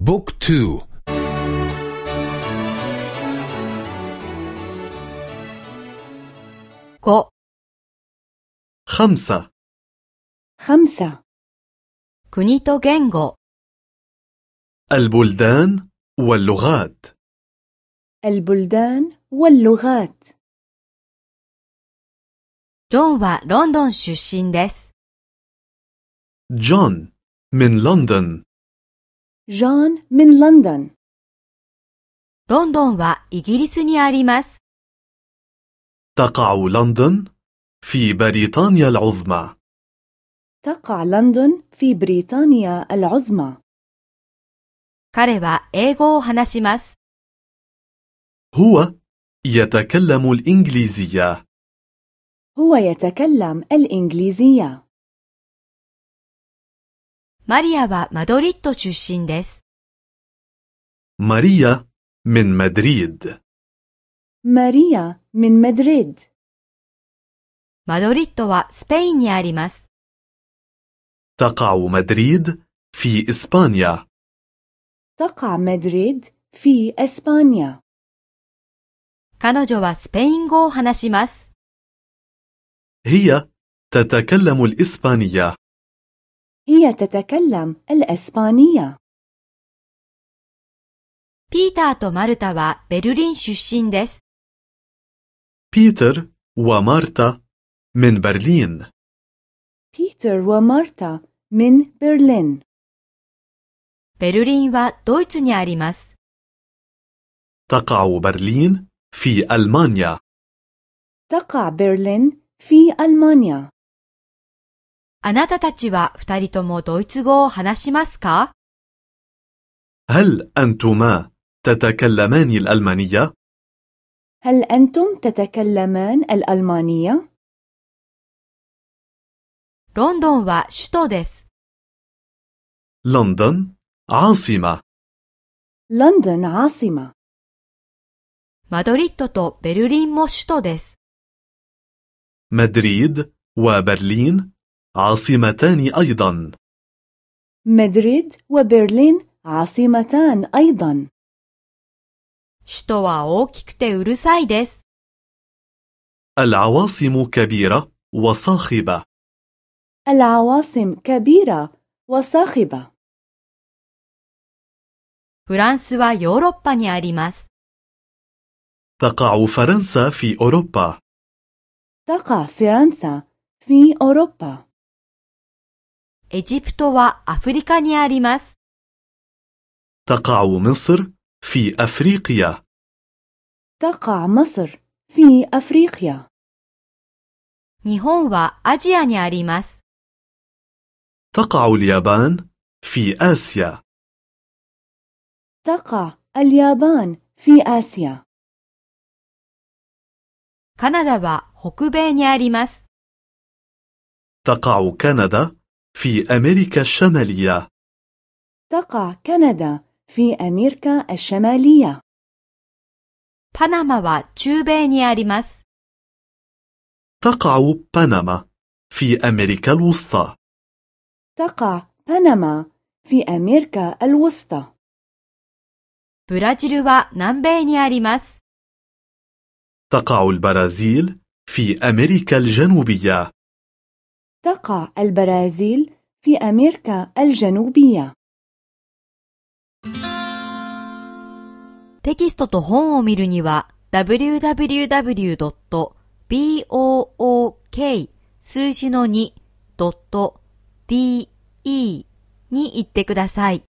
بوك تو. كو. خمسة. خمسة. كوني تو جنغو البلدان واللغات. البلدان واللغات. جون وا لندن شوشين ديس. جون من لندن. جون من لندن ロンドンはイギリスにあります。 تقع لندن في بريطانيا العظمى تقع لندن في بريطانيا العظمى 彼は英語を話します。 هو يتكلم الإنجليزية هو يتكلم الإنجليزية マリアはマドリッド出身です。 ماريا من مدريد ماريا من مدريد マドリッドはスペインにあります。 تقع مدريد في إسبانيا تقع مدريد في إسبانيا 彼女はスペイン語を話します。 هي تتكلم الإسبانية هي تتكلم الإسبانية ピーターとマルタはベルリン出身です。 بيتر ومارتا من برلين بيتر ومارتا من برلين ベルリンはドイツにあります。 تقع برلين في ألمانيا تقع برلين في ألمانيا あなたたちは二人ともドイツ語を話しますか هل أنتما تتكلمان الألمانية؟ هل أنتم تتكلمان الألمانية؟ ロンドンは首都です。 لندن عاصمة لندن عاصمة マドリッドとベルリンも首都です。 مدريد وبرلين عاصمتان أيضا مدريد وبرلين عاصمتان أيضا 首都は大きくてうるさいです。 العواصم كبيرة وصاخبة العواصم كبيرة وصاخبة フランスはヨーロッパにあります。 تقع فرنسا في أوروبا تقع فرنسا في أوروبا エジプトはアフリカにあります。 تقع مصر في أفريقيا تقع مصر في أفريقيا 日本はアジアにあります。 تقع اليابان في آسيا تقع اليابان في آسيا カナダは北米にあります。 تقع كندا في أمريكا الشمالية تقع كندا في أمريكا الشمالية パナマは中米にあります。 تقع بنما في أمريكا الوسطى تقع بنما في أمريكا الوسطى ブラジルは南米にあります。 تقع البرازيل في أمريكا الجنوبية تقع البرازيل في أمريكا الجنوبية テキストと本を見るには www.book 数字の 2.de に行ってください。